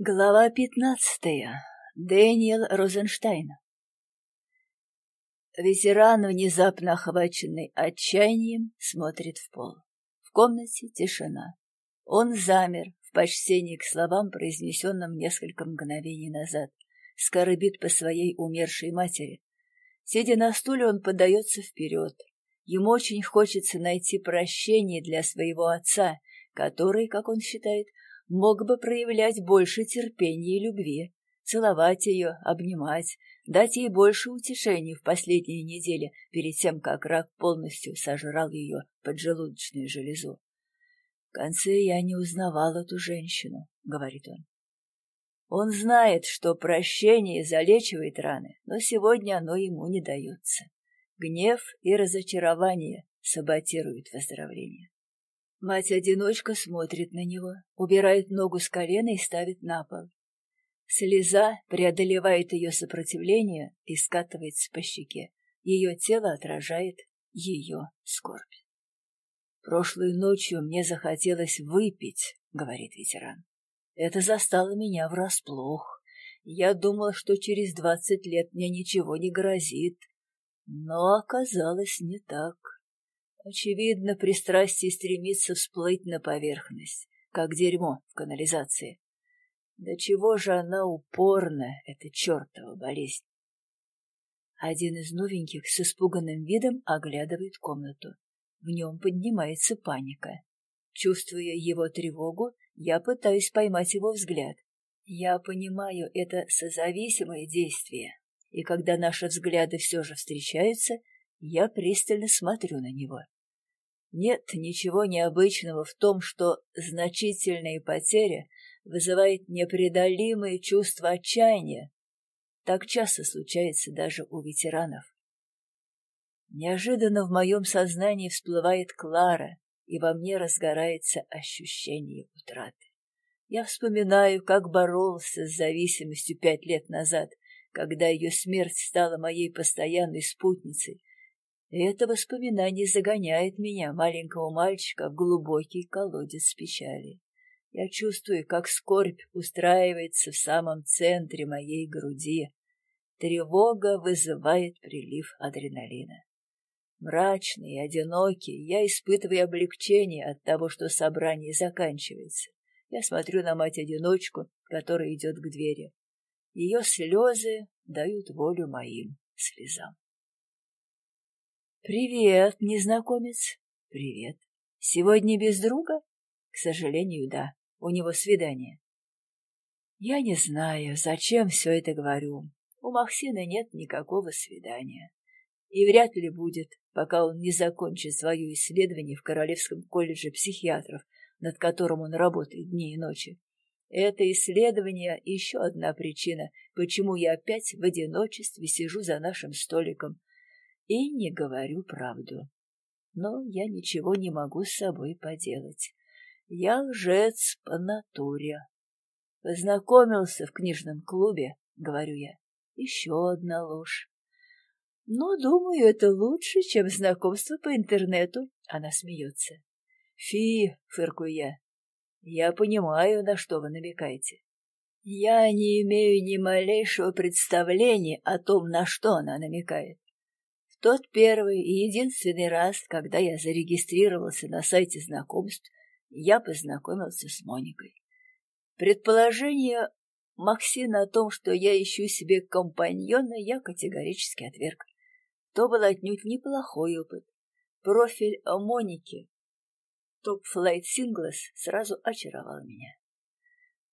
Глава пятнадцатая. Дэниел Розенштайн. Ветеран, внезапно охваченный отчаянием, смотрит в пол. В комнате тишина. Он замер в почтении к словам, произнесенным несколько мгновений назад, скоробит по своей умершей матери. Сидя на стуле, он подается вперед. Ему очень хочется найти прощение для своего отца, который, как он считает, мог бы проявлять больше терпения и любви, целовать ее, обнимать, дать ей больше утешений в последние недели перед тем, как рак полностью сожрал ее поджелудочную железу. В конце я не узнавал эту женщину, — говорит он. Он знает, что прощение залечивает раны, но сегодня оно ему не дается. Гнев и разочарование саботируют выздоровление. Мать-одиночка смотрит на него, убирает ногу с колена и ставит на пол. Слеза преодолевает ее сопротивление и скатывается по щеке. Ее тело отражает ее скорбь. «Прошлой ночью мне захотелось выпить», — говорит ветеран. «Это застало меня врасплох. Я думал, что через двадцать лет мне ничего не грозит. Но оказалось не так. Очевидно, пристрастие стремится всплыть на поверхность, как дерьмо в канализации. Да чего же она упорна, эта чертова болезнь? Один из новеньких с испуганным видом оглядывает комнату. В нем поднимается паника. Чувствуя его тревогу, я пытаюсь поймать его взгляд. Я понимаю, это созависимое действие, и когда наши взгляды все же встречаются, я пристально смотрю на него. Нет ничего необычного в том, что значительные потери вызывают непреодолимые чувства отчаяния. Так часто случается даже у ветеранов. Неожиданно в моем сознании всплывает Клара, и во мне разгорается ощущение утраты. Я вспоминаю, как боролся с зависимостью пять лет назад, когда ее смерть стала моей постоянной спутницей, это воспоминание загоняет меня, маленького мальчика, в глубокий колодец печали. Я чувствую, как скорбь устраивается в самом центре моей груди. Тревога вызывает прилив адреналина. Мрачный и одинокий, я испытываю облегчение от того, что собрание заканчивается. Я смотрю на мать-одиночку, которая идет к двери. Ее слезы дают волю моим слезам. «Привет, незнакомец!» «Привет. Сегодня без друга?» «К сожалению, да. У него свидание». «Я не знаю, зачем все это говорю. У Максина нет никакого свидания. И вряд ли будет, пока он не закончит свое исследование в Королевском колледже психиатров, над которым он работает дни и ночи. Это исследование — еще одна причина, почему я опять в одиночестве сижу за нашим столиком, и не говорю правду. Но я ничего не могу с собой поделать. Я лжец по натуре. Познакомился в книжном клубе, говорю я. Еще одна ложь. Но, думаю, это лучше, чем знакомство по интернету. Она смеется. Фи, фыркую я. Я понимаю, на что вы намекаете. Я не имею ни малейшего представления о том, на что она намекает тот первый и единственный раз, когда я зарегистрировался на сайте знакомств, я познакомился с Моникой. Предположение Максина о том, что я ищу себе компаньона, я категорически отверг. То был отнюдь неплохой опыт. Профиль Моники, Flight Singles, сразу очаровал меня.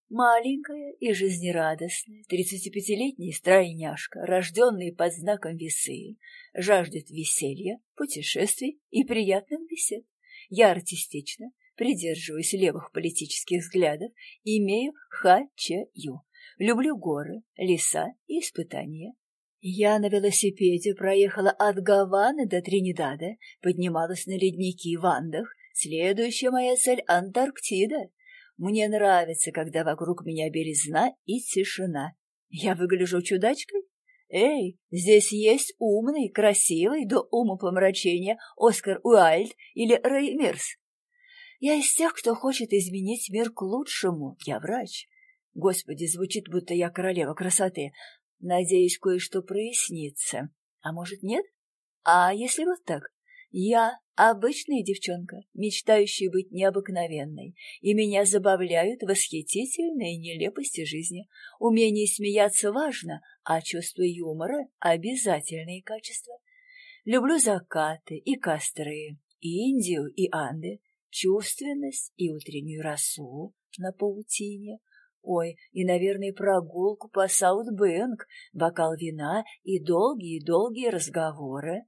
Маленькая и жизнерадостная, тридцатипятилетняя стройняшка, рожденная под знаком весы, жаждет веселья, путешествий и приятных бесед. Я артистично, придерживаюсь левых политических взглядов, имею ха-че-ю. Люблю горы, леса и испытания. Я на велосипеде проехала от Гаваны до Тринидада, поднималась на ледники в Андах. Следующая моя цель — Антарктида. Мне нравится, когда вокруг меня березна и тишина. Я выгляжу чудачкой? Эй, здесь есть умный, красивый, до ума помрачения Оскар Уайльд или Рэй Мирс. Я из тех, кто хочет изменить мир к лучшему. Я врач. Господи, звучит, будто я королева красоты. Надеюсь, кое-что прояснится. А может, нет? А если вот так? Я обычная девчонка, мечтающая быть необыкновенной, и меня забавляют восхитительные нелепости жизни. Умение смеяться важно, а чувство юмора — обязательные качества. Люблю закаты и костры, и Индию, и Анды, чувственность и утреннюю росу на паутине. Ой, и, наверное, прогулку по Саутбэнк, бокал вина и долгие-долгие разговоры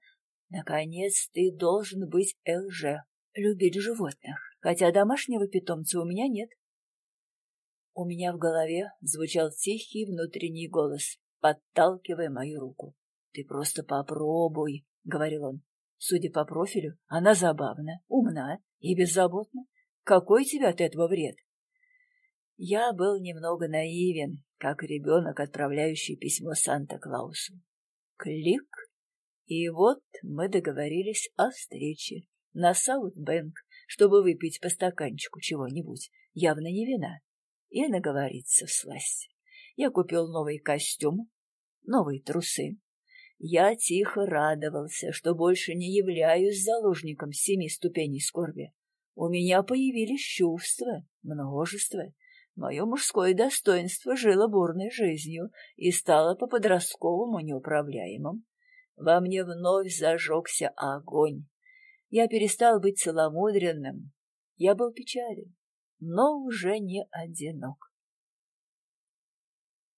Наконец, ты должен быть ЛЖ, любить животных, хотя домашнего питомца у меня нет. У меня в голове звучал тихий внутренний голос, подталкивая мою руку. «Ты просто попробуй», — говорил он. «Судя по профилю, она забавна, умна и беззаботна. Какой тебе от этого вред?» Я был немного наивен, как ребенок, отправляющий письмо Санта-Клаусу. Клик, и вот мы договорились о встрече на Саутбэнк, чтобы выпить по стаканчику чего-нибудь, явно не вина, и наговориться в сласть. Я купил новый костюм, новые трусы. Я тихо радовался, что больше не являюсь заложником семи ступеней скорби. У меня появились чувства, множество. Мое мужское достоинство жило бурной жизнью и стало по-подростковому неуправляемым. Во мне вновь зажегся огонь. Я перестал быть целомудренным. Я был печален, но уже не одинок.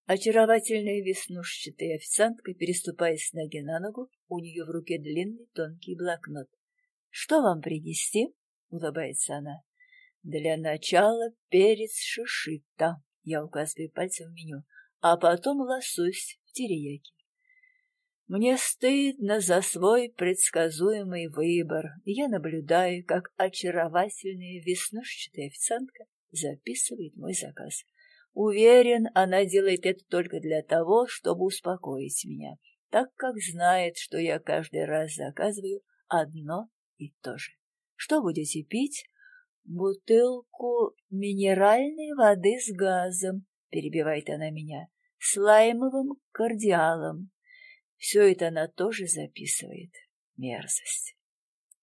Очаровательная веснушчатая официантка, переступая с ноги на ногу, у нее в руке длинный тонкий блокнот. — Что вам принести? — улыбается она. — Для начала перец шишита, я указываю пальцем в меню, а потом лосось в терияке. Мне стыдно за свой предсказуемый выбор, я наблюдаю, как очаровательная веснушчатая официантка записывает мой заказ. Уверен, она делает это только для того, чтобы успокоить меня, так как знает, что я каждый раз заказываю одно и то же. Что будете пить? Бутылку минеральной воды с газом, перебивает она меня, с лаймовым кардиалом. Все это она тоже записывает. Мерзость.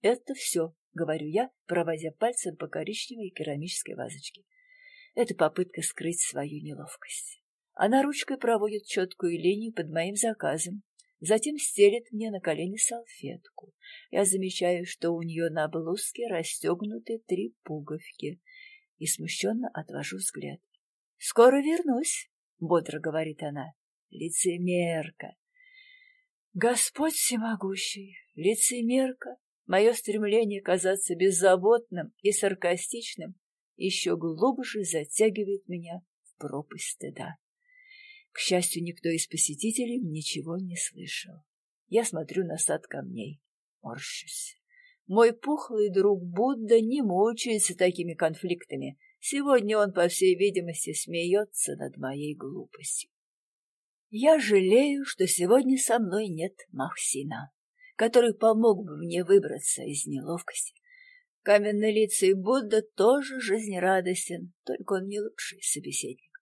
Это все, говорю я, проводя пальцем по коричневой керамической вазочке. Это попытка скрыть свою неловкость. Она ручкой проводит четкую линию под моим заказом, затем стелит мне на колени салфетку. Я замечаю, что у нее на блузке расстегнуты три пуговки, и смущенно отвожу взгляд. — Скоро вернусь, — бодро говорит она. — Лицемерка! Господь всемогущий, лицемерка, мое стремление казаться беззаботным и саркастичным еще глубже затягивает меня в пропасть стыда. К счастью, никто из посетителей ничего не слышал. Я смотрю на сад камней, морщусь. Мой пухлый друг Будда не мучается такими конфликтами. Сегодня он, по всей видимости, смеется над моей глупостью. Я жалею, что сегодня со мной нет Махсина, который помог бы мне выбраться из неловкости. Каменнолицый Будда тоже жизнерадостен, только он не лучший собеседник.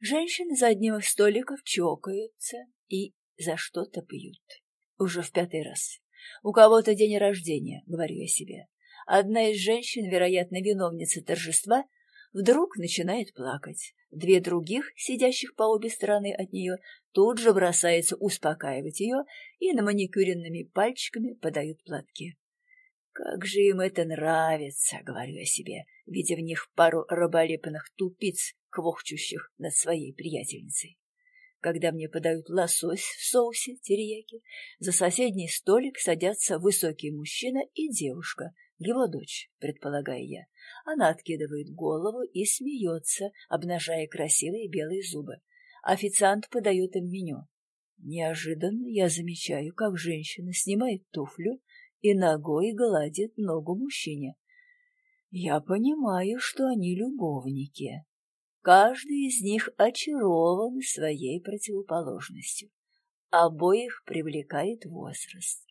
Женщины за одним из столиков чокаются и за что-то пьют. Уже в пятый раз. У кого-то день рождения, говорю я себе. Одна из женщин, вероятно, виновница торжества, вдруг начинает плакать. Две других, сидящих по обе стороны от нее, тут же бросаются успокаивать ее и на маникюренными пальчиками подают платки. «Как же им это нравится!» — говорю я себе, видя в них пару раболепных тупиц, квохчущих над своей приятельницей. Когда мне подают лосось в соусе терияки, за соседний столик садятся высокий мужчина и девушка, его дочь, предполагаю я. Она откидывает голову и смеется, обнажая красивые белые зубы. Официант подает им меню. Неожиданно я замечаю, как женщина снимает туфлю и ногой гладит ногу мужчине. Я понимаю, что они любовники. Каждый из них очарован своей противоположностью. Обоих привлекает возраст.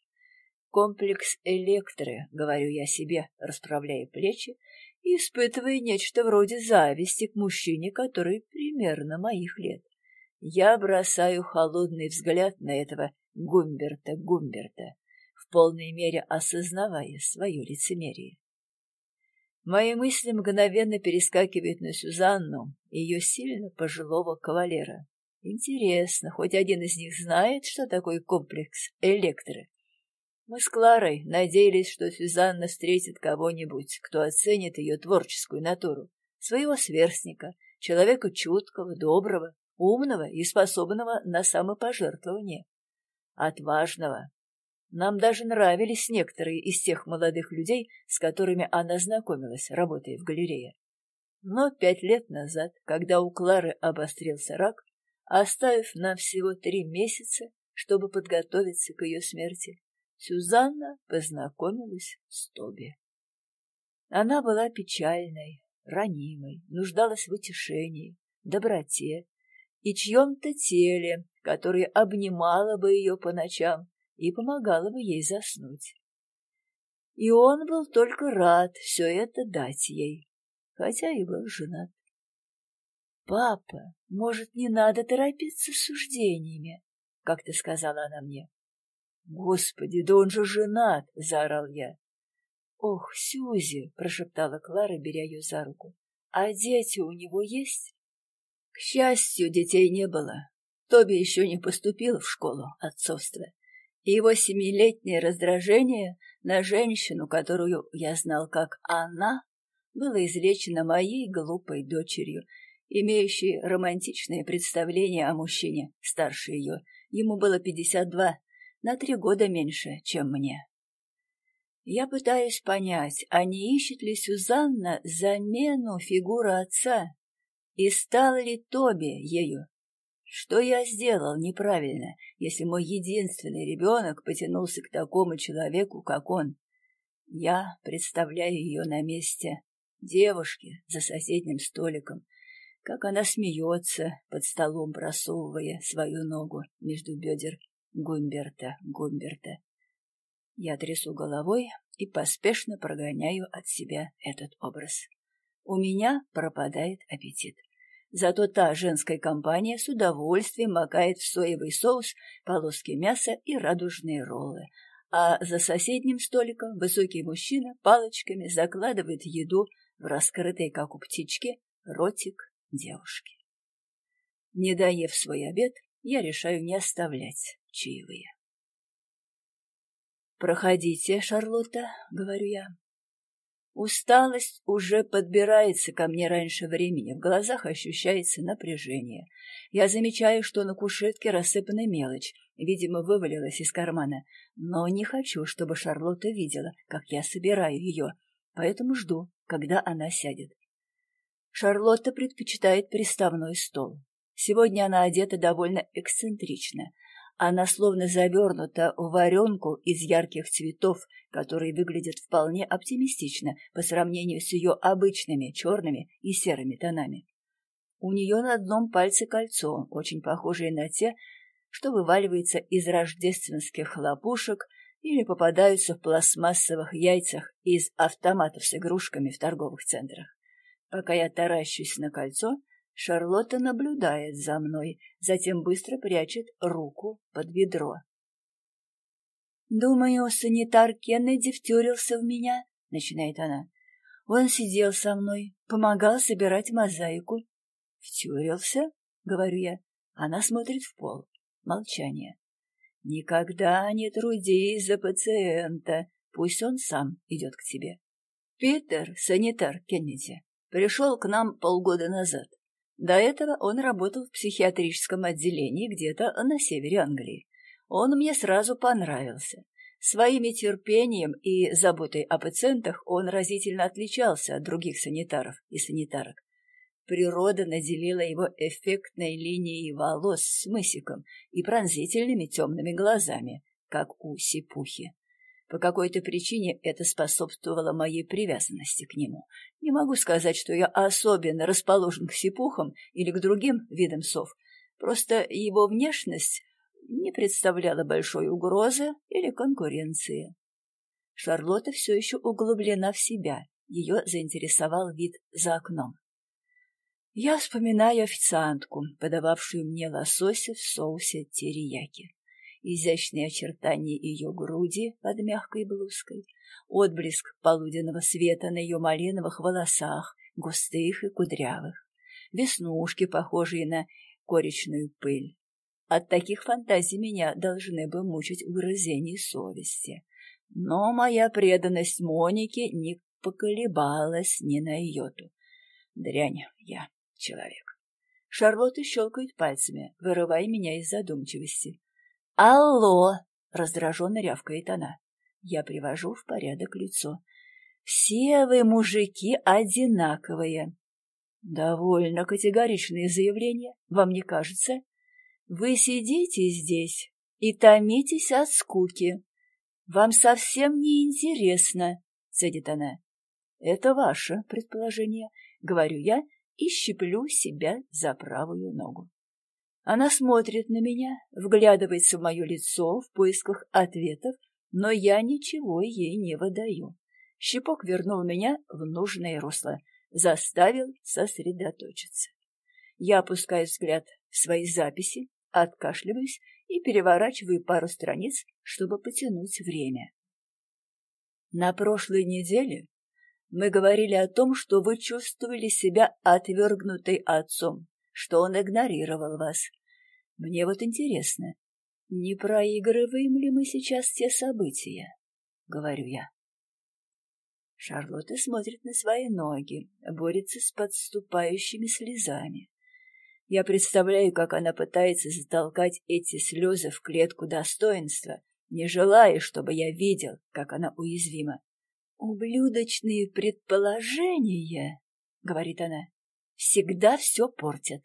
Комплекс электры, говорю я себе, расправляя плечи испытывая нечто вроде зависти к мужчине, который примерно моих лет. Я бросаю холодный взгляд на этого Гумберта Гумберта, в полной мере осознавая свое лицемерие. Мои мысли мгновенно перескакивают на Сюзанну и ее сильно пожилого кавалера. Интересно, хоть один из них знает, что такое комплекс электры? Мы с Кларой надеялись, что Сюзанна встретит кого-нибудь, кто оценит ее творческую натуру, своего сверстника, человека чуткого, доброго, умного и способного на самопожертвование, отважного, нам даже нравились некоторые из тех молодых людей, с которыми она знакомилась, работая в галерее. Но пять лет назад, когда у Клары обострился рак, оставив нам всего три месяца, чтобы подготовиться к ее смерти, Сюзанна познакомилась с Тоби. Она была печальной, ранимой, нуждалась в утешении, доброте и чьем-то теле, которое обнимало бы ее по ночам и помогала бы ей заснуть. И он был только рад все это дать ей, хотя и был женат. «Папа, может, не надо торопиться с суждениями?» — как-то сказала она мне. «Господи, да он же женат!» — заорал я. «Ох, Сюзи!» — прошептала Клара, беря ее за руку. «А дети у него есть?» К счастью, детей не было. Тоби еще не поступил в школу отцовства и его семилетнее раздражение на женщину, которую я знал как она, было излечено моей глупой дочерью, имеющей романтичное представление о мужчине старше ее. Ему было пятьдесят два, на три года меньше, чем мне. Я пытаюсь понять, а не ищет ли Сюзанна замену фигуры отца, и стал ли Тоби ею что я сделал неправильно, если мой единственный ребенок потянулся к такому человеку, как он? Я представляю ее на месте девушки за соседним столиком, как она смеется под столом, просовывая свою ногу между бедер Гумберта, Гумберта. Я трясу головой и поспешно прогоняю от себя этот образ. У меня пропадает аппетит. Зато та женская компания с удовольствием макает в соевый соус полоски мяса и радужные роллы, а за соседним столиком высокий мужчина палочками закладывает еду в раскрытый, как у птички, ротик девушки. Не доев свой обед, я решаю не оставлять чаевые. «Проходите, Шарлотта», — говорю я. Усталость уже подбирается ко мне раньше времени, в глазах ощущается напряжение. Я замечаю, что на кушетке рассыпана мелочь, видимо, вывалилась из кармана, но не хочу, чтобы Шарлотта видела, как я собираю ее, поэтому жду, когда она сядет. Шарлотта предпочитает приставной стол. Сегодня она одета довольно эксцентрично. Она словно завернута в варенку из ярких цветов, которые выглядят вполне оптимистично по сравнению с ее обычными черными и серыми тонами. У нее на одном пальце кольцо, очень похожее на те, что вываливается из рождественских хлопушек или попадаются в пластмассовых яйцах из автоматов с игрушками в торговых центрах. Пока я таращусь на кольцо, Шарлотта наблюдает за мной, затем быстро прячет руку под бедро. «Думаю, санитар Кеннеди втюрился в меня», — начинает она. «Он сидел со мной, помогал собирать мозаику». «Втюрился?» — говорю я. Она смотрит в пол. Молчание. «Никогда не трудись за пациента, пусть он сам идет к тебе». Питер, санитар Кеннеди, пришел к нам полгода назад. До этого он работал в психиатрическом отделении где-то на севере Англии. Он мне сразу понравился. Своими терпением и заботой о пациентах он разительно отличался от других санитаров и санитарок. Природа наделила его эффектной линией волос с мысиком и пронзительными темными глазами, как у сипухи. По какой-то причине это способствовало моей привязанности к нему. Не могу сказать, что я особенно расположен к сипухам или к другим видам сов. Просто его внешность не представляла большой угрозы или конкуренции. Шарлотта все еще углублена в себя, ее заинтересовал вид за окном. Я вспоминаю официантку, подававшую мне лосося в соусе терияки. Изящные очертания ее груди под мягкой блузкой, отблеск полуденного света на ее малиновых волосах, густых и кудрявых, веснушки, похожие на коричную пыль. От таких фантазий меня должны бы мучить выразение совести. Но моя преданность Монике не поколебалась ни на йоту. Дрянь я человек. Шарлотта щелкает пальцами, вырывая меня из задумчивости. «Алло!» — раздраженно рявкает она. Я привожу в порядок лицо. «Все вы, мужики, одинаковые!» «Довольно категоричные заявления, вам не кажется?» «Вы сидите здесь и томитесь от скуки. Вам совсем не интересно», — цедит она. «Это ваше предположение», — говорю я и щеплю себя за правую ногу. Она смотрит на меня, вглядывается в мое лицо в поисках ответов, но я ничего ей не выдаю. Щепок вернул меня в нужное русло, заставил сосредоточиться. Я опускаю взгляд в свои записи, откашливаюсь и переворачиваю пару страниц, чтобы потянуть время. На прошлой неделе мы говорили о том, что вы чувствовали себя отвергнутой отцом, что он игнорировал вас. Мне вот интересно, не проигрываем ли мы сейчас те события? — говорю я. Шарлотта смотрит на свои ноги, борется с подступающими слезами. Я представляю, как она пытается затолкать эти слезы в клетку достоинства, не желая, чтобы я видел, как она уязвима. «Ублюдочные предположения, — говорит она, — всегда все портят.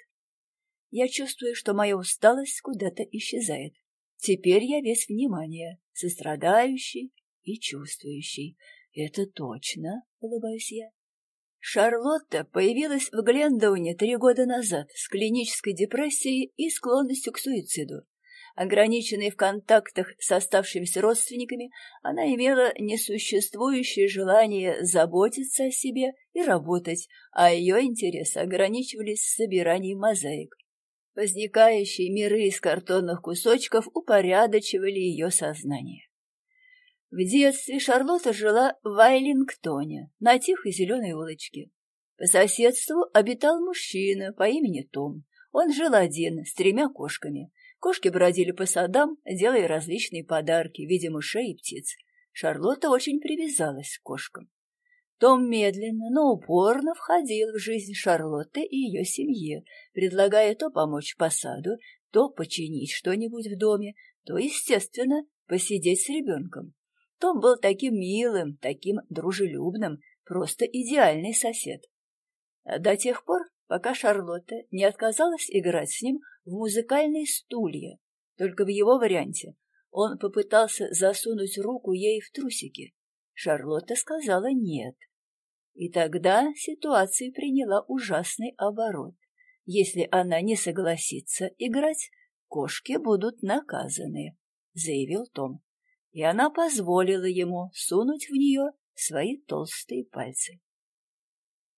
Я чувствую, что моя усталость куда-то исчезает. Теперь я весь внимание, сострадающий и чувствующий. Это точно, — улыбаюсь я. Шарлотта появилась в Глендауне три года назад с клинической депрессией и склонностью к суициду. Ограниченной в контактах с оставшимися родственниками, она имела несуществующее желание заботиться о себе и работать, а ее интересы ограничивались собиранием мозаик. Возникающие миры из картонных кусочков упорядочивали ее сознание. В детстве Шарлотта жила в Вайлингтоне, на тихой зеленой улочке. По соседству обитал мужчина по имени Том. Он жил один, с тремя кошками. Кошки бродили по садам, делая различные подарки в виде мышей и птиц. Шарлотта очень привязалась к кошкам. Том медленно, но упорно входил в жизнь Шарлотты и ее семьи, предлагая то помочь по саду, то починить что-нибудь в доме, то, естественно, посидеть с ребенком. Том был таким милым, таким дружелюбным, просто идеальный сосед. До тех пор, пока Шарлотта не отказалась играть с ним в музыкальные стулья. Только в его варианте он попытался засунуть руку ей в трусики. Шарлотта сказала «нет». И тогда ситуация приняла ужасный оборот. Если она не согласится играть, кошки будут наказаны, — заявил Том. И она позволила ему сунуть в нее свои толстые пальцы.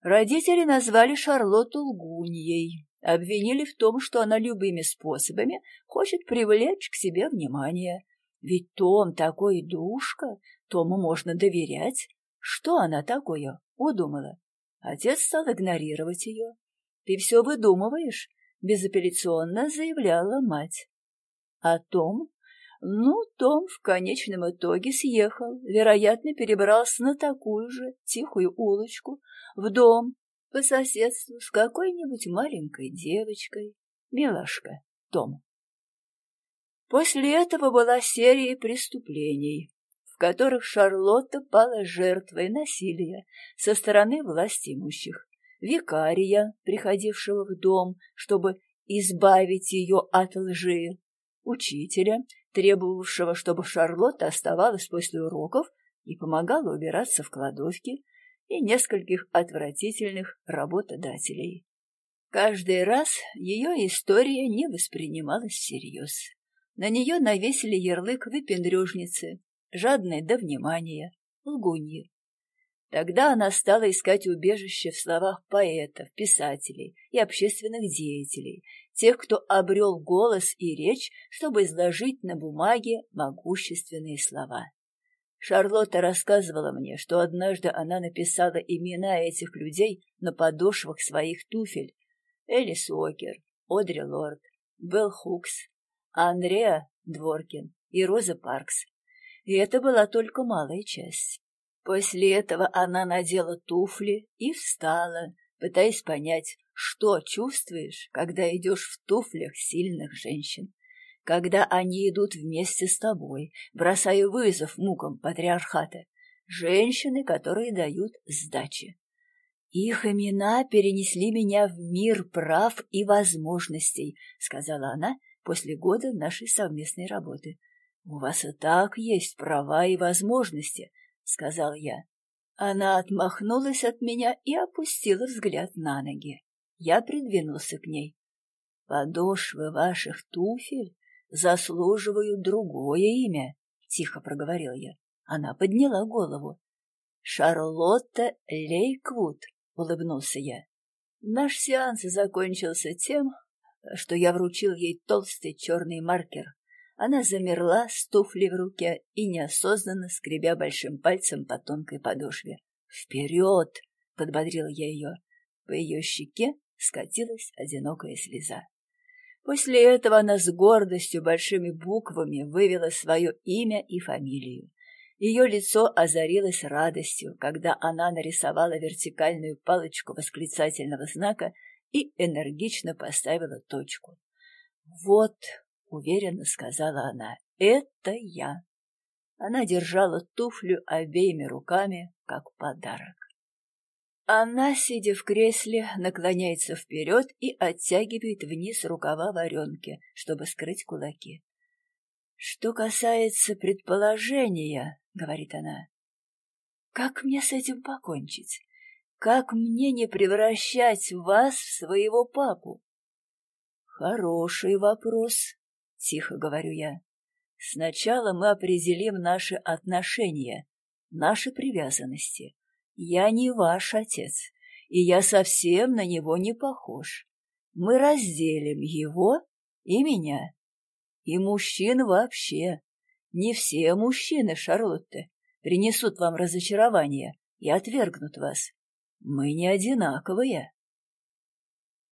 Родители назвали Шарлотту лгуньей, обвинили в том, что она любыми способами хочет привлечь к себе внимание. Ведь Том такой душка, Тому можно доверять. Что она такое удумала? Отец стал игнорировать ее. «Ты все выдумываешь», — безапелляционно заявляла мать. А Том ну, Том в конечном итоге съехал, вероятно, перебрался на такую же тихую улочку, в дом, по соседству с какой-нибудь маленькой девочкой. Милашка, Том. После этого была серия преступлений, в которых Шарлотта пала жертвой насилия со стороны власти имущих, викария, приходившего в дом, чтобы избавить ее от лжи, учителя, требовавшего, чтобы Шарлотта оставалась после уроков и помогала убираться в кладовке, и нескольких отвратительных работодателей. Каждый раз ее история не воспринималась всерьез. На нее навесили ярлык выпендрежницы, жадной до внимания, лгуньи. Тогда она стала искать убежище в словах поэтов, писателей и общественных деятелей, тех, кто обрел голос и речь, чтобы изложить на бумаге могущественные слова. Шарлотта рассказывала мне, что однажды она написала имена этих людей на подошвах своих туфель. Элис Уокер, Одри Лорд, Белл Хукс, Андреа Дворкин и Роза Паркс. И это была только малая часть. После этого она надела туфли и встала, пытаясь понять, что чувствуешь, когда идешь в туфлях сильных женщин, когда они идут вместе с тобой, бросая вызов мукам патриархата, женщины, которые дают сдачи. Их имена перенесли меня в мир прав и возможностей, сказала она после года нашей совместной работы. У вас и так есть права и возможности, — сказал я. Она отмахнулась от меня и опустила взгляд на ноги. Я придвинулся к ней. «Подошвы ваших туфель заслуживают другое имя», — тихо проговорил я. Она подняла голову. «Шарлотта Лейквуд», — улыбнулся я. Наш сеанс закончился тем, что я вручил ей толстый черный маркер, она замерла с туфлей в руке и неосознанно скребя большим пальцем по тонкой подошве. «Вперед!» — подбодрил я ее. По ее щеке скатилась одинокая слеза. После этого она с гордостью большими буквами вывела свое имя и фамилию. Ее лицо озарилось радостью, когда она нарисовала вертикальную палочку восклицательного знака и энергично поставила точку. «Вот — уверенно сказала она. «Это я». Она держала туфлю обеими руками, как подарок. Она, сидя в кресле, наклоняется вперед и оттягивает вниз рукава варенки, чтобы скрыть кулаки. «Что касается предположения, — говорит она, — как мне с этим покончить? Как мне не превращать вас в своего папу?» «Хороший вопрос», — тихо говорю я. «Сначала мы определим наши отношения, наши привязанности. Я не ваш отец, и я совсем на него не похож. Мы разделим его и меня, и мужчин вообще. Не все мужчины, Шарлотте, принесут вам разочарование и отвергнут вас. Мы не одинаковые».